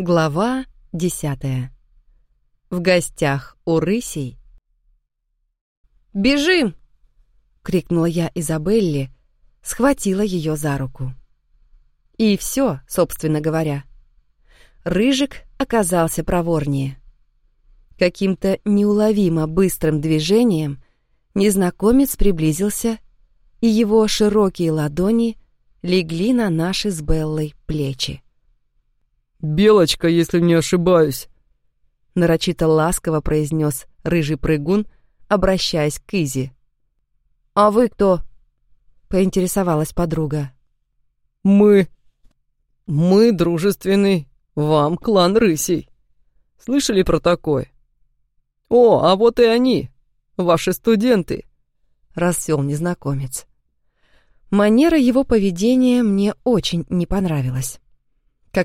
Глава десятая. В гостях у рысей. «Бежим!» — крикнула я Изабелле, схватила ее за руку. И все, собственно говоря. Рыжик оказался проворнее. Каким-то неуловимо быстрым движением незнакомец приблизился, и его широкие ладони легли на наши с Беллой плечи. «Белочка, если не ошибаюсь», — нарочито ласково произнес рыжий прыгун, обращаясь к Изи. «А вы кто?» — поинтересовалась подруга. «Мы... мы дружественный вам клан рысей. Слышали про такой? О, а вот и они, ваши студенты», — рассел незнакомец. Манера его поведения мне очень не понравилась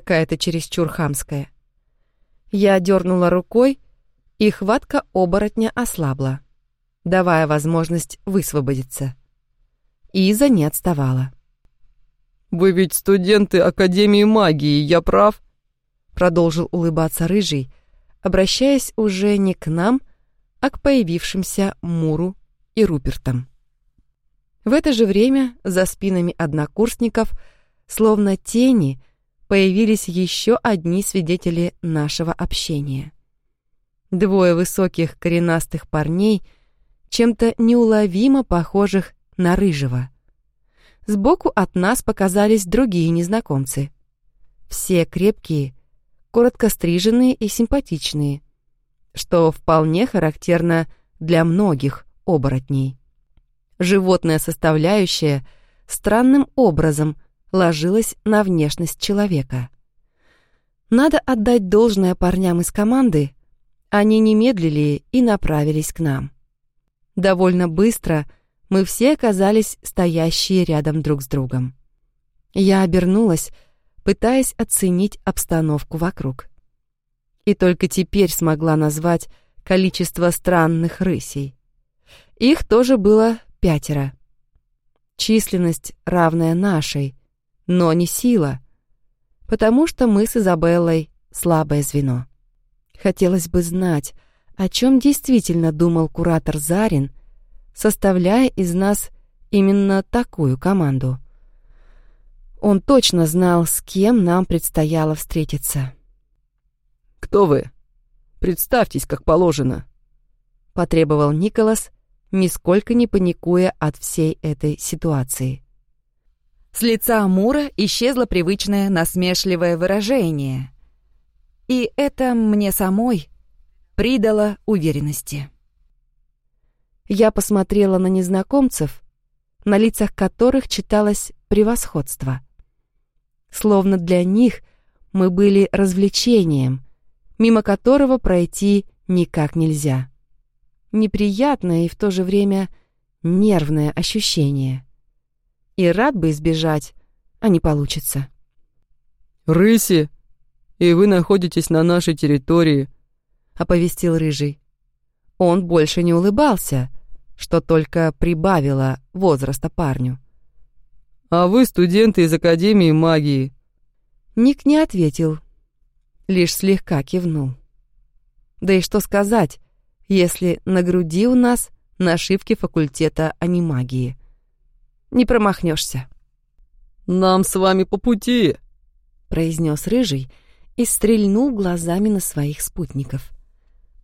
какая-то чересчур хамская. Я дернула рукой, и хватка оборотня ослабла, давая возможность высвободиться. Иза не отставала. «Вы ведь студенты Академии магии, я прав?» Продолжил улыбаться Рыжий, обращаясь уже не к нам, а к появившимся Муру и Рупертам. В это же время за спинами однокурсников, словно тени, появились еще одни свидетели нашего общения. Двое высоких коренастых парней, чем-то неуловимо похожих на рыжего. Сбоку от нас показались другие незнакомцы. Все крепкие, коротко стриженные и симпатичные, что вполне характерно для многих оборотней. Животная составляющая странным образом ложилась на внешность человека. Надо отдать должное парням из команды, они не медлили и направились к нам. Довольно быстро мы все оказались стоящие рядом друг с другом. Я обернулась, пытаясь оценить обстановку вокруг. И только теперь смогла назвать количество странных рысей. Их тоже было пятеро. Численность, равная нашей, но не сила, потому что мы с Изабеллой слабое звено. Хотелось бы знать, о чем действительно думал куратор Зарин, составляя из нас именно такую команду. Он точно знал, с кем нам предстояло встретиться. «Кто вы? Представьтесь, как положено», — потребовал Николас, нисколько не паникуя от всей этой ситуации. С лица Амура исчезло привычное насмешливое выражение. И это мне самой придало уверенности. Я посмотрела на незнакомцев, на лицах которых читалось превосходство. Словно для них мы были развлечением, мимо которого пройти никак нельзя. Неприятное и в то же время нервное ощущение и рад бы избежать, а не получится. «Рыси, и вы находитесь на нашей территории», — оповестил Рыжий. Он больше не улыбался, что только прибавило возраста парню. «А вы студенты из Академии магии». Ник не ответил, лишь слегка кивнул. Да и что сказать, если на груди у нас нашивки факультета анимагии — не промахнешься. «Нам с вами по пути», — произнес Рыжий и стрельнул глазами на своих спутников.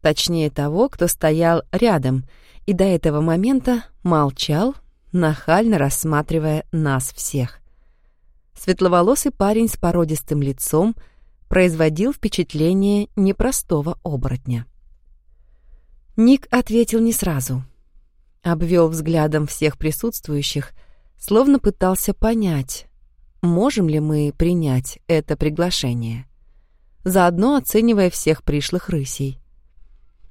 Точнее того, кто стоял рядом и до этого момента молчал, нахально рассматривая нас всех. Светловолосый парень с породистым лицом производил впечатление непростого оборотня. Ник ответил не сразу. Обвел взглядом всех присутствующих — словно пытался понять, можем ли мы принять это приглашение, заодно оценивая всех пришлых рысей.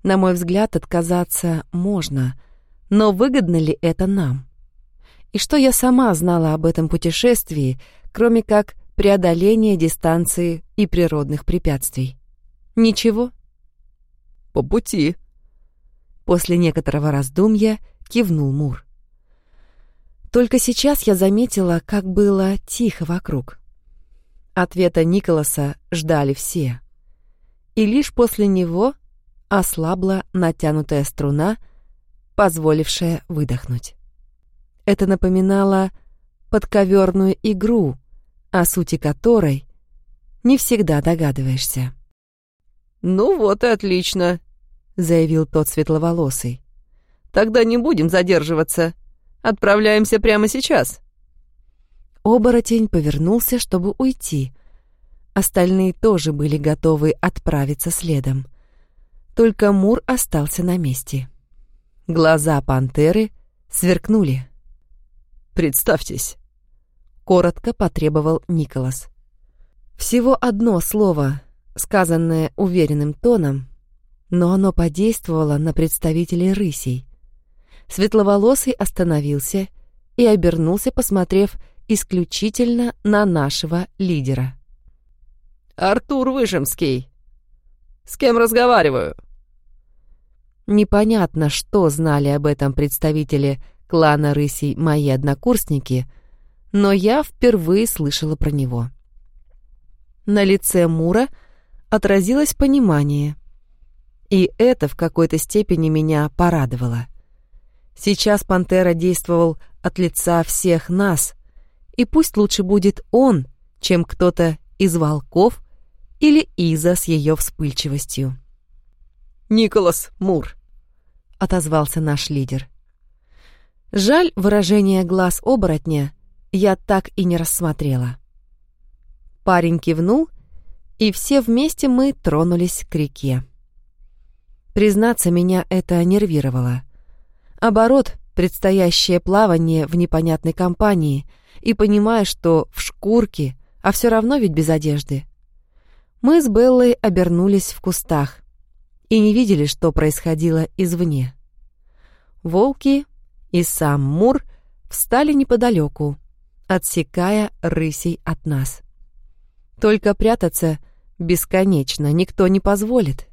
На мой взгляд, отказаться можно, но выгодно ли это нам? И что я сама знала об этом путешествии, кроме как преодоления дистанции и природных препятствий? Ничего? По пути. После некоторого раздумья кивнул Мур. Только сейчас я заметила, как было тихо вокруг. Ответа Николаса ждали все, и лишь после него ослабла натянутая струна, позволившая выдохнуть. Это напоминало подковерную игру, о сути которой не всегда догадываешься. «Ну вот и отлично», — заявил тот светловолосый. «Тогда не будем задерживаться. Отправляемся прямо сейчас». Оборотень повернулся, чтобы уйти. Остальные тоже были готовы отправиться следом. Только Мур остался на месте. Глаза пантеры сверкнули. «Представьтесь», — коротко потребовал Николас. Всего одно слово, сказанное уверенным тоном, но оно подействовало на представителей рысей. Светловолосый остановился и обернулся, посмотрев исключительно на нашего лидера. «Артур Выжемский. С кем разговариваю?» Непонятно, что знали об этом представители клана рысей мои однокурсники, но я впервые слышала про него. На лице Мура отразилось понимание, и это в какой-то степени меня порадовало. Сейчас Пантера действовал от лица всех нас, и пусть лучше будет он, чем кто-то из волков или Иза с ее вспыльчивостью. «Николас Мур», — отозвался наш лидер. Жаль, выражение глаз оборотня я так и не рассмотрела. Парень кивнул, и все вместе мы тронулись к реке. Признаться, меня это нервировало. Оборот, предстоящее плавание в непонятной компании, и понимая, что в шкурке, а все равно ведь без одежды. Мы с Беллой обернулись в кустах и не видели, что происходило извне. Волки и сам Мур встали неподалеку, отсекая рысей от нас. Только прятаться бесконечно никто не позволит.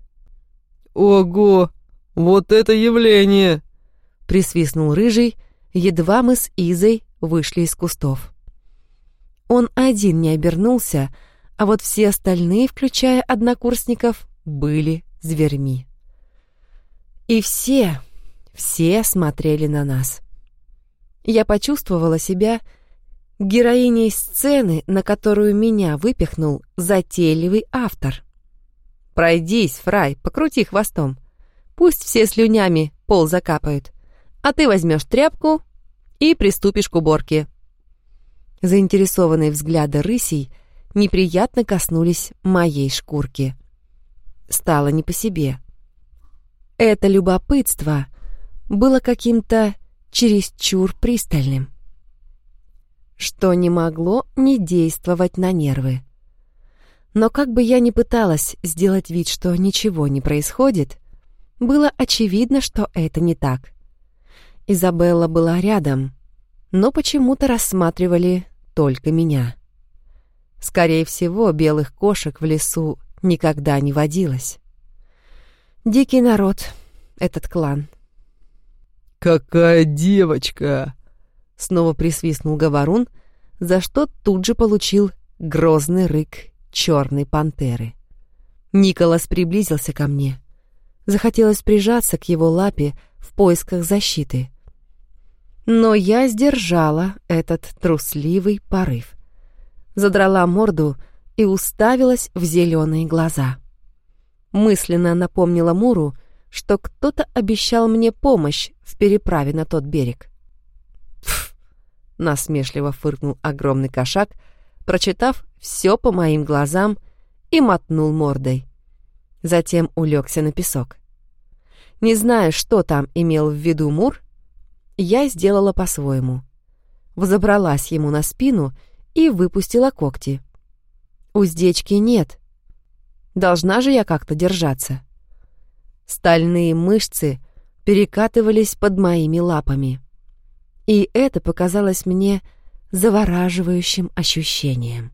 «Ого! Вот это явление!» — присвистнул Рыжий, едва мы с Изой вышли из кустов. Он один не обернулся, а вот все остальные, включая однокурсников, были зверьми. И все, все смотрели на нас. Я почувствовала себя героиней сцены, на которую меня выпихнул затейливый автор. «Пройдись, Фрай, покрути хвостом. Пусть все слюнями пол закапают, а ты возьмешь тряпку и приступишь к уборке». Заинтересованные взгляды рысей неприятно коснулись моей шкурки. Стало не по себе. Это любопытство было каким-то чересчур пристальным что не могло не действовать на нервы. Но как бы я ни пыталась сделать вид, что ничего не происходит, было очевидно, что это не так. Изабелла была рядом, но почему-то рассматривали только меня. Скорее всего, белых кошек в лесу никогда не водилось. Дикий народ, этот клан. «Какая девочка!» Снова присвистнул Говорун, за что тут же получил грозный рык черной пантеры. Николас приблизился ко мне. Захотелось прижаться к его лапе в поисках защиты. Но я сдержала этот трусливый порыв. Задрала морду и уставилась в зеленые глаза. Мысленно напомнила Муру, что кто-то обещал мне помощь в переправе на тот берег. Насмешливо фыркнул огромный кошак, прочитав все по моим глазам и мотнул мордой. Затем улегся на песок. Не зная, что там имел в виду Мур, я сделала по-своему. Взобралась ему на спину и выпустила когти. Уздечки нет. Должна же я как-то держаться. Стальные мышцы перекатывались под моими лапами. И это показалось мне завораживающим ощущением.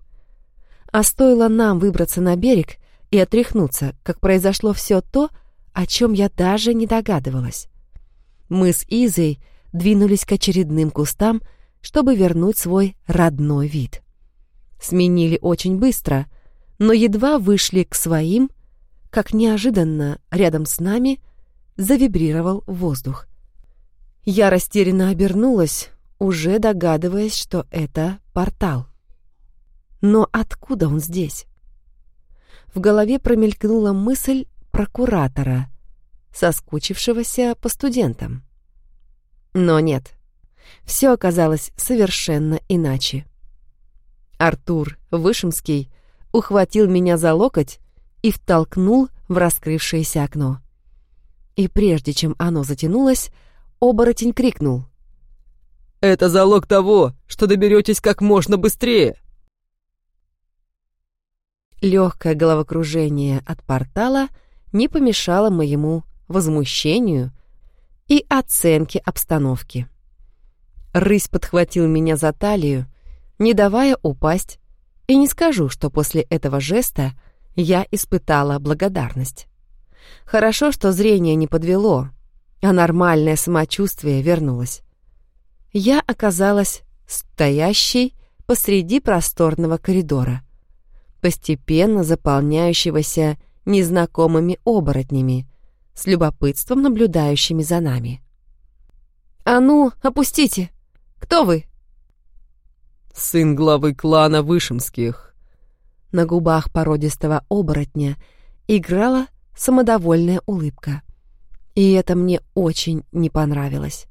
А стоило нам выбраться на берег и отряхнуться, как произошло все то, о чем я даже не догадывалась. Мы с Изой двинулись к очередным кустам, чтобы вернуть свой родной вид. Сменили очень быстро, но едва вышли к своим, как неожиданно рядом с нами завибрировал воздух. Я растерянно обернулась, уже догадываясь, что это портал. Но откуда он здесь? В голове промелькнула мысль прокуратора, соскучившегося по студентам. Но нет, все оказалось совершенно иначе. Артур Вышемский ухватил меня за локоть и втолкнул в раскрывшееся окно. И прежде чем оно затянулось, оборотень крикнул. «Это залог того, что доберетесь как можно быстрее!» Легкое головокружение от портала не помешало моему возмущению и оценке обстановки. Рысь подхватил меня за талию, не давая упасть, и не скажу, что после этого жеста я испытала благодарность. Хорошо, что зрение не подвело, а нормальное самочувствие вернулось. Я оказалась стоящей посреди просторного коридора, постепенно заполняющегося незнакомыми оборотнями, с любопытством наблюдающими за нами. «А ну, опустите! Кто вы?» «Сын главы клана Вышемских». На губах породистого оборотня играла самодовольная улыбка. И это мне очень не понравилось.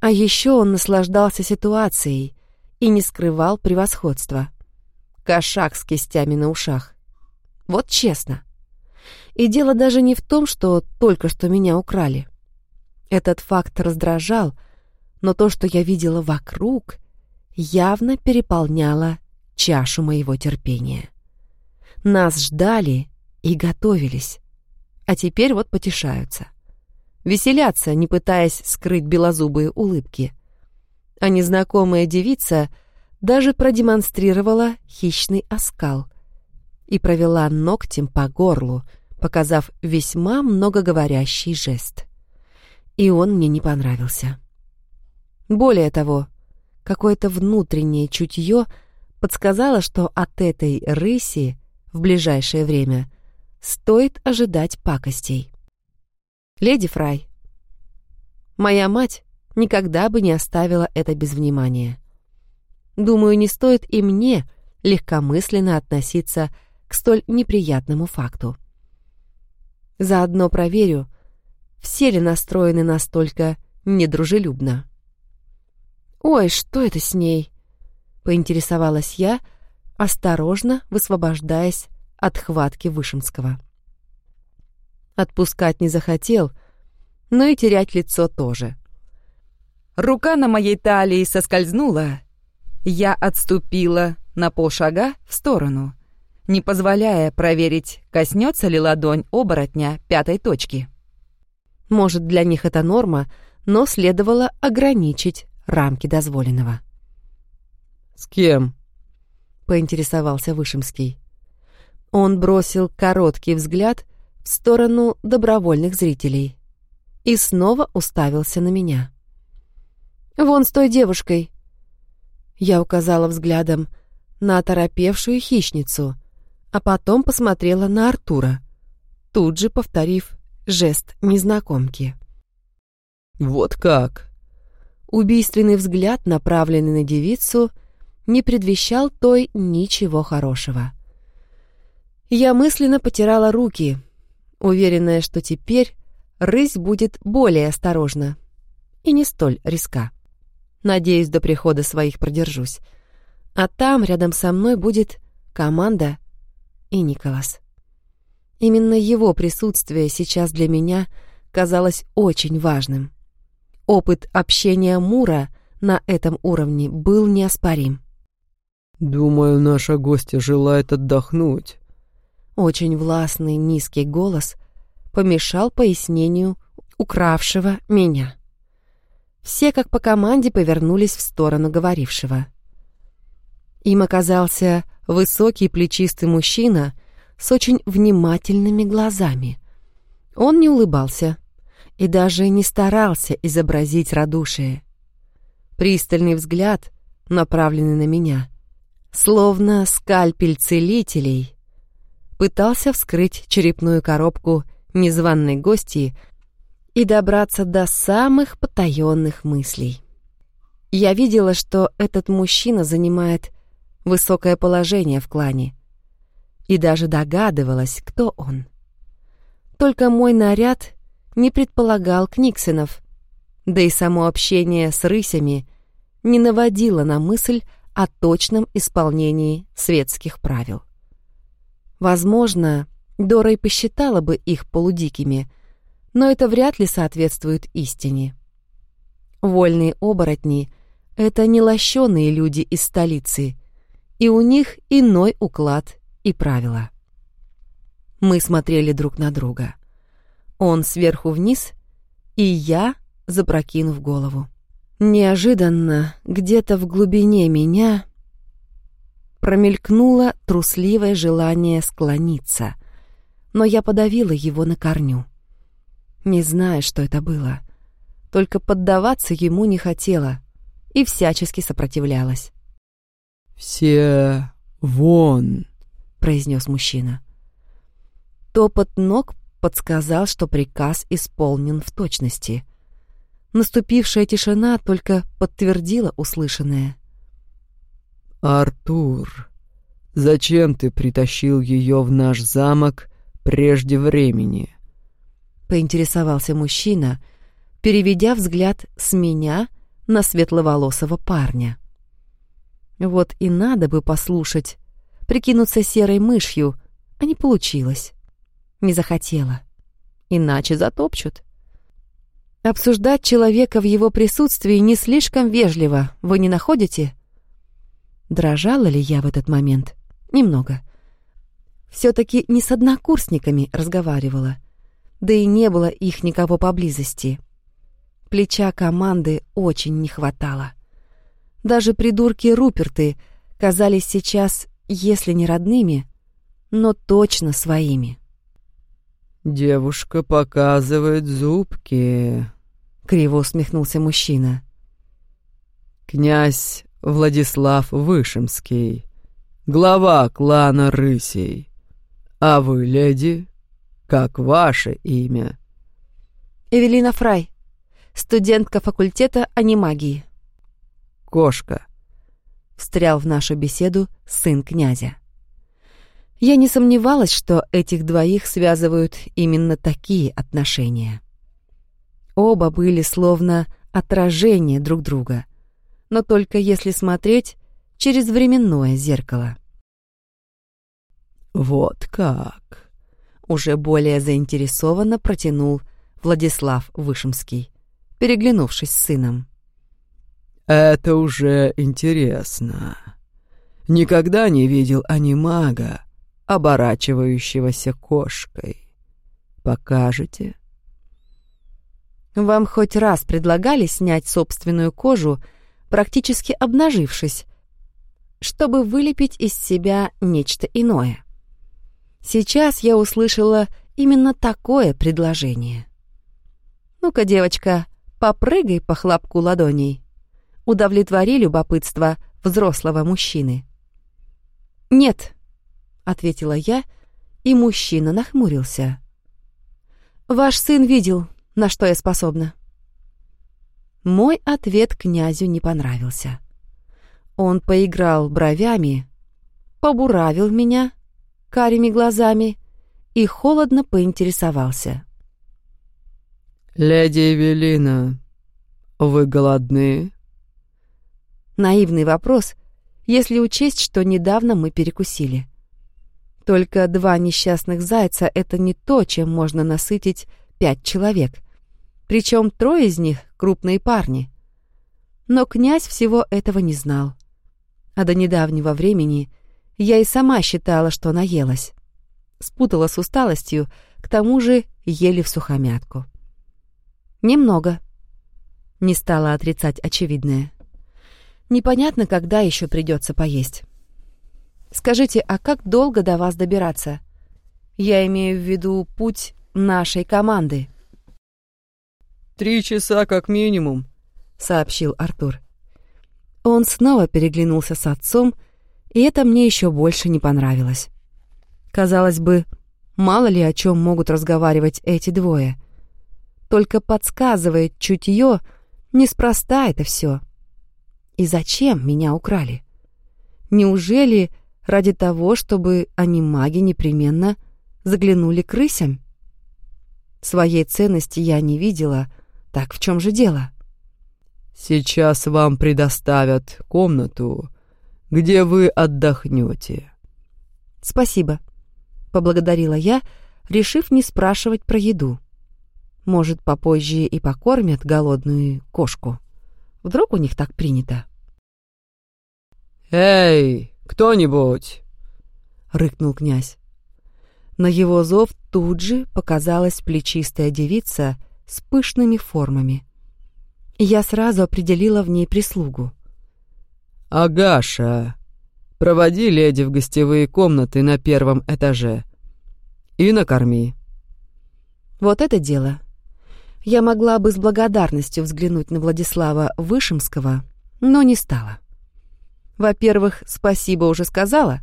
А еще он наслаждался ситуацией и не скрывал превосходства. Кошак с кистями на ушах. Вот честно. И дело даже не в том, что только что меня украли. Этот факт раздражал, но то, что я видела вокруг, явно переполняло чашу моего терпения. Нас ждали и готовились, а теперь вот потешаются. Веселятся, не пытаясь скрыть белозубые улыбки. А незнакомая девица даже продемонстрировала хищный оскал и провела ногтем по горлу, показав весьма многоговорящий жест. И он мне не понравился. Более того, какое-то внутреннее чутье подсказало, что от этой рыси в ближайшее время стоит ожидать пакостей. Леди Фрай, моя мать никогда бы не оставила это без внимания. Думаю, не стоит и мне легкомысленно относиться к столь неприятному факту. Заодно проверю, все ли настроены настолько недружелюбно. «Ой, что это с ней?» — поинтересовалась я, осторожно высвобождаясь от хватки Вышинского. Отпускать не захотел, но и терять лицо тоже. Рука на моей талии соскользнула. Я отступила на полшага в сторону — не позволяя проверить, коснется ли ладонь оборотня пятой точки. Может, для них это норма, но следовало ограничить рамки дозволенного. «С кем?» — поинтересовался Вышемский. Он бросил короткий взгляд в сторону добровольных зрителей и снова уставился на меня. «Вон с той девушкой!» Я указала взглядом на оторопевшую хищницу, а потом посмотрела на Артура, тут же повторив жест незнакомки. «Вот как!» Убийственный взгляд, направленный на девицу, не предвещал той ничего хорошего. Я мысленно потирала руки, уверенная, что теперь рысь будет более осторожна и не столь риска. Надеюсь, до прихода своих продержусь. А там, рядом со мной, будет команда и Николас. Именно его присутствие сейчас для меня казалось очень важным. Опыт общения Мура на этом уровне был неоспорим. «Думаю, наша гостья желает отдохнуть». Очень властный низкий голос помешал пояснению укравшего меня. Все как по команде повернулись в сторону говорившего. Им оказался высокий плечистый мужчина с очень внимательными глазами. Он не улыбался и даже не старался изобразить радушие. Пристальный взгляд, направленный на меня, словно скальпель целителей, пытался вскрыть черепную коробку незваной гости и добраться до самых потаенных мыслей. Я видела, что этот мужчина занимает высокое положение в клане, и даже догадывалась, кто он. Только мой наряд не предполагал Книксонов, да и само общение с рысями не наводило на мысль о точном исполнении светских правил. Возможно, Дора и посчитала бы их полудикими, но это вряд ли соответствует истине. Вольные оборотни — это не лощеные люди из столицы, и у них иной уклад и правила. Мы смотрели друг на друга. Он сверху вниз, и я, запрокинув голову. Неожиданно, где-то в глубине меня промелькнуло трусливое желание склониться, но я подавила его на корню. Не знаю, что это было, только поддаваться ему не хотела и всячески сопротивлялась. «Все вон!» — произнес мужчина. Топот ног подсказал, что приказ исполнен в точности. Наступившая тишина только подтвердила услышанное. «Артур, зачем ты притащил ее в наш замок прежде времени?» Поинтересовался мужчина, переведя взгляд с меня на светловолосого парня. Вот и надо бы послушать, прикинуться серой мышью, а не получилось. Не захотела. Иначе затопчут. Обсуждать человека в его присутствии не слишком вежливо, вы не находите? Дрожала ли я в этот момент? Немного. Все-таки не с однокурсниками разговаривала. Да и не было их никого поблизости. Плеча команды очень не хватало. Даже придурки Руперты казались сейчас, если не родными, но точно своими. «Девушка показывает зубки», — криво усмехнулся мужчина. «Князь Владислав Вышемский, глава клана Рысей. А вы, леди, как ваше имя?» «Эвелина Фрай, студентка факультета анимагии». «Кошка», — встрял в нашу беседу сын князя. Я не сомневалась, что этих двоих связывают именно такие отношения. Оба были словно отражение друг друга, но только если смотреть через временное зеркало. «Вот как!» — уже более заинтересованно протянул Владислав Вышемский, переглянувшись с сыном. «Это уже интересно. Никогда не видел анимага, оборачивающегося кошкой. Покажете? Вам хоть раз предлагали снять собственную кожу, практически обнажившись, чтобы вылепить из себя нечто иное? Сейчас я услышала именно такое предложение. «Ну-ка, девочка, попрыгай по хлопку ладоней». Удовлетвори любопытство взрослого мужчины. «Нет», — ответила я, и мужчина нахмурился. «Ваш сын видел, на что я способна». Мой ответ князю не понравился. Он поиграл бровями, побуравил меня карими глазами и холодно поинтересовался. «Леди Эвелина, вы голодны?» Наивный вопрос, если учесть, что недавно мы перекусили. Только два несчастных зайца — это не то, чем можно насытить пять человек. Причем трое из них — крупные парни. Но князь всего этого не знал. А до недавнего времени я и сама считала, что наелась. Спутала с усталостью, к тому же ели в сухомятку. Немного. Не стала отрицать очевидное. Непонятно, когда еще придется поесть. Скажите, а как долго до вас добираться? Я имею в виду путь нашей команды. «Три часа как минимум», — сообщил Артур. Он снова переглянулся с отцом, и это мне еще больше не понравилось. Казалось бы, мало ли о чем могут разговаривать эти двое. Только подсказывает чутье, неспроста это все. И зачем меня украли? Неужели ради того, чтобы они маги непременно заглянули к рысям? Своей ценности я не видела, так в чем же дело? Сейчас вам предоставят комнату, где вы отдохнете. Спасибо, поблагодарила я, решив не спрашивать про еду. Может, попозже и покормят голодную кошку. Вдруг у них так принято. «Эй, кто-нибудь!» — рыкнул князь. На его зов тут же показалась плечистая девица с пышными формами. Я сразу определила в ней прислугу. «Агаша, проводи леди в гостевые комнаты на первом этаже и накорми». Вот это дело. Я могла бы с благодарностью взглянуть на Владислава Вышемского, но не стала. Во-первых, спасибо уже сказала,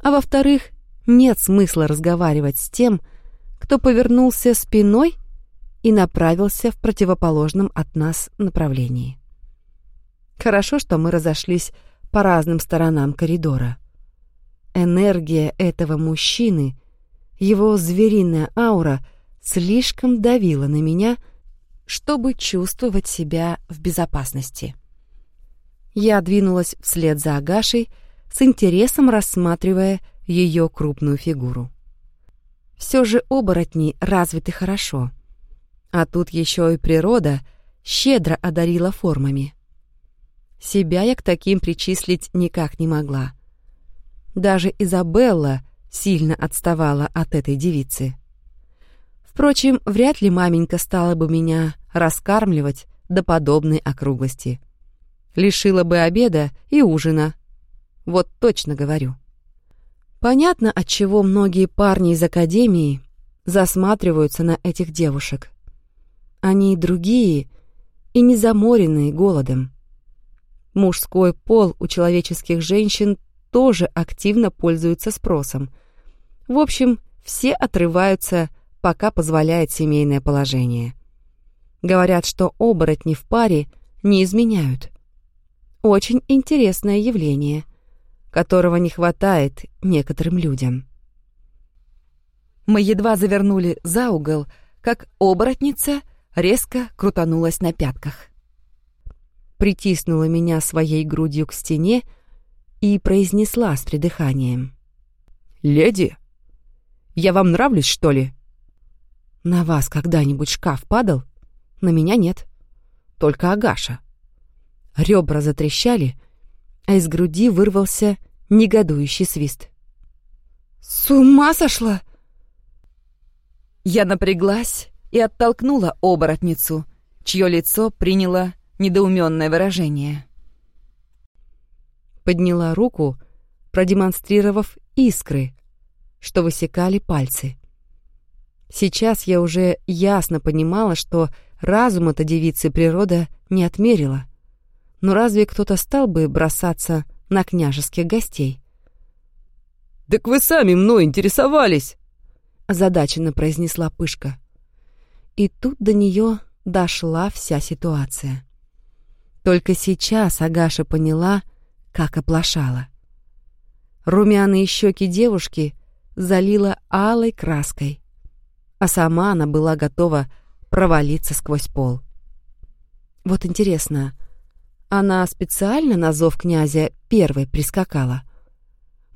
а во-вторых, нет смысла разговаривать с тем, кто повернулся спиной и направился в противоположном от нас направлении. Хорошо, что мы разошлись по разным сторонам коридора. Энергия этого мужчины, его звериная аура слишком давила на меня, чтобы чувствовать себя в безопасности. Я двинулась вслед за Агашей, с интересом рассматривая ее крупную фигуру. Все же оборотни развиты хорошо. А тут еще и природа щедро одарила формами. Себя я к таким причислить никак не могла. Даже Изабелла сильно отставала от этой девицы. Впрочем, вряд ли маменька стала бы меня раскармливать до подобной округлости. Лишила бы обеда и ужина. Вот точно говорю. Понятно, от чего многие парни из академии засматриваются на этих девушек. Они другие и не заморенные голодом. Мужской пол у человеческих женщин тоже активно пользуется спросом. В общем, все отрываются, пока позволяет семейное положение. Говорят, что оборотни в паре не изменяют. Очень интересное явление — которого не хватает некоторым людям. Мы едва завернули за угол, как оборотница резко крутанулась на пятках. Притиснула меня своей грудью к стене и произнесла с придыханием. «Леди, я вам нравлюсь, что ли?» «На вас когда-нибудь шкаф падал? На меня нет. Только Агаша». Ребра затрещали, а из груди вырвался негодующий свист. «С ума сошла!» Я напряглась и оттолкнула оборотницу, чье лицо приняло недоуменное выражение. Подняла руку, продемонстрировав искры, что высекали пальцы. Сейчас я уже ясно понимала, что разума-то девицы природа не отмерила. Но разве кто-то стал бы бросаться на княжеских гостей. «Так вы сами мной интересовались!» озадаченно произнесла Пышка. И тут до нее дошла вся ситуация. Только сейчас Агаша поняла, как оплошала. Румяные щеки девушки залила алой краской, а сама она была готова провалиться сквозь пол. Вот интересно, она специально на зов князя первой прискакала.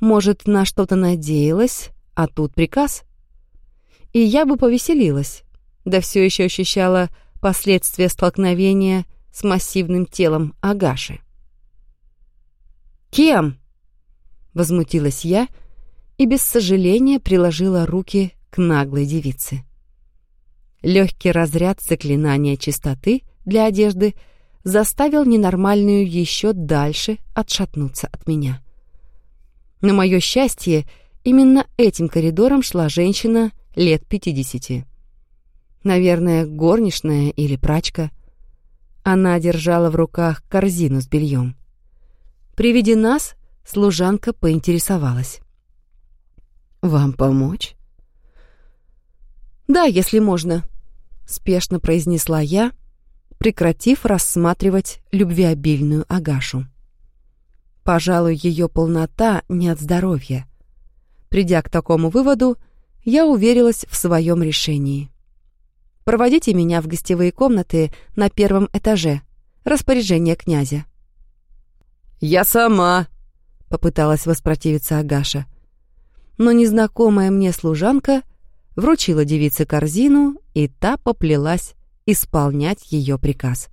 Может, на что-то надеялась, а тут приказ? И я бы повеселилась, да все еще ощущала последствия столкновения с массивным телом Агаши. «Кем?» — возмутилась я и без сожаления приложила руки к наглой девице. Легкий разряд заклинания чистоты для одежды — заставил ненормальную еще дальше отшатнуться от меня. На мое счастье, именно этим коридором шла женщина лет пятидесяти. Наверное, горничная или прачка. Она держала в руках корзину с бельем. При виде нас служанка поинтересовалась. Вам помочь? Да, если можно, спешно произнесла я, прекратив рассматривать любвеобильную Агашу. Пожалуй, ее полнота не от здоровья. Придя к такому выводу, я уверилась в своем решении. Проводите меня в гостевые комнаты на первом этаже. Распоряжение князя. «Я сама», — попыталась воспротивиться Агаша. Но незнакомая мне служанка вручила девице корзину, и та поплелась исполнять ее приказ.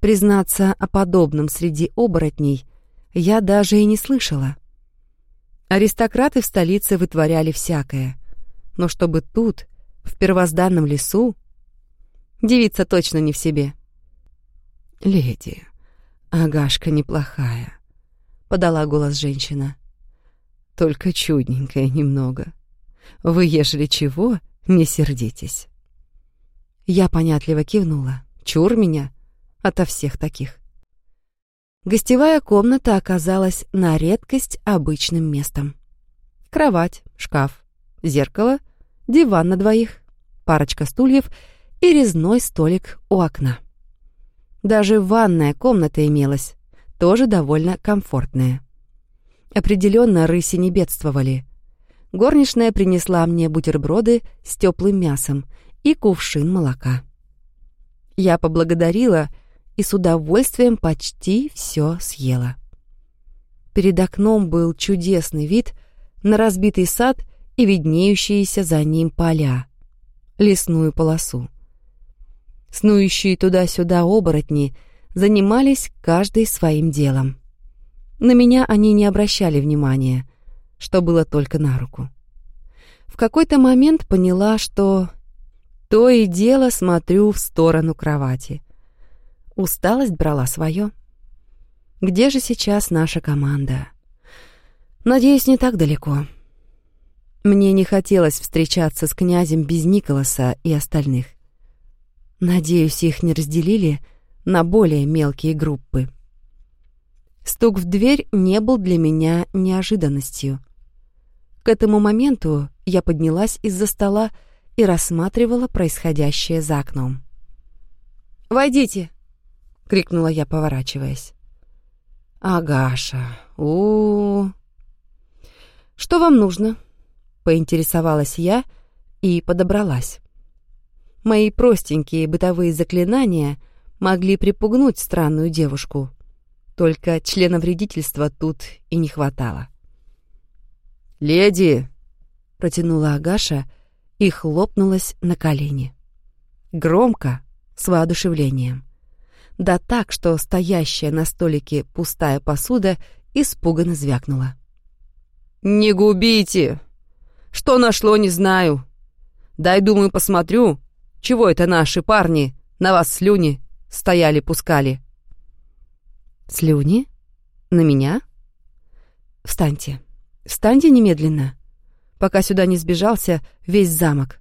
Признаться о подобном среди оборотней я даже и не слышала. Аристократы в столице вытворяли всякое, но чтобы тут, в первозданном лесу, девица точно не в себе. «Леди, Агашка неплохая», — подала голос женщина. «Только чудненькая немного. Вы, ежели чего, не сердитесь». Я понятливо кивнула. Чур меня ото всех таких. Гостевая комната оказалась на редкость обычным местом. Кровать, шкаф, зеркало, диван на двоих, парочка стульев и резной столик у окна. Даже ванная комната имелась, тоже довольно комфортная. Определенно рыси не бедствовали. Горничная принесла мне бутерброды с теплым мясом и кувшин молока. Я поблагодарила и с удовольствием почти все съела. Перед окном был чудесный вид на разбитый сад и виднеющиеся за ним поля, лесную полосу. Снующие туда-сюда оборотни занимались каждый своим делом. На меня они не обращали внимания, что было только на руку. В какой-то момент поняла, что то и дело смотрю в сторону кровати. Усталость брала свое. Где же сейчас наша команда? Надеюсь, не так далеко. Мне не хотелось встречаться с князем без Николаса и остальных. Надеюсь, их не разделили на более мелкие группы. Стук в дверь не был для меня неожиданностью. К этому моменту я поднялась из-за стола и рассматривала происходящее за окном. «Войдите!» — крикнула я, поворачиваясь. «Агаша, у, -у, у «Что вам нужно?» — поинтересовалась я и подобралась. Мои простенькие бытовые заклинания могли припугнуть странную девушку. Только члена вредительства тут и не хватало. «Леди!» — протянула Агаша и хлопнулась на колени. Громко, с воодушевлением. Да так, что стоящая на столике пустая посуда испуганно звякнула. «Не губите! Что нашло, не знаю. Дай, думаю, посмотрю, чего это наши парни на вас слюни стояли-пускали». «Слюни? На меня? Встаньте, встаньте немедленно!» Пока сюда не сбежался весь замок.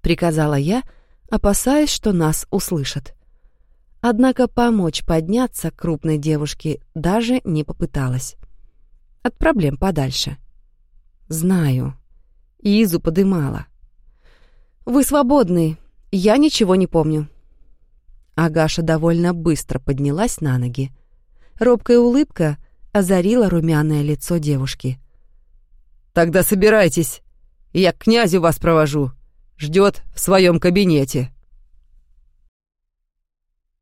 Приказала я, опасаясь, что нас услышат. Однако помочь подняться крупной девушке даже не попыталась. От проблем подальше. Знаю. Изу подымала. «Вы свободны. Я ничего не помню». Агаша довольно быстро поднялась на ноги. Робкая улыбка озарила румяное лицо девушки. «Тогда собирайтесь. Я к князю вас провожу. Ждет в своем кабинете».